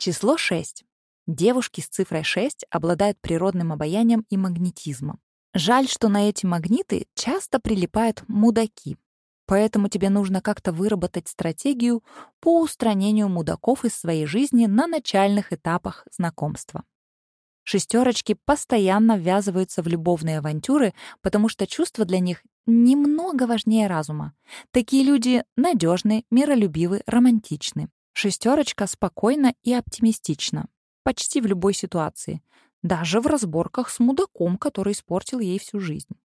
Число 6. Девушки с цифрой 6 обладают природным обаянием и магнетизмом. Жаль, что на эти магниты часто прилипают мудаки. Поэтому тебе нужно как-то выработать стратегию по устранению мудаков из своей жизни на начальных этапах знакомства. Шестерочки постоянно ввязываются в любовные авантюры, потому что чувства для них немного важнее разума. Такие люди надежны, миролюбивы, романтичны. Шестерочка спокойна и оптимистична. Почти в любой ситуации. Даже в разборках с мудаком, который испортил ей всю жизнь.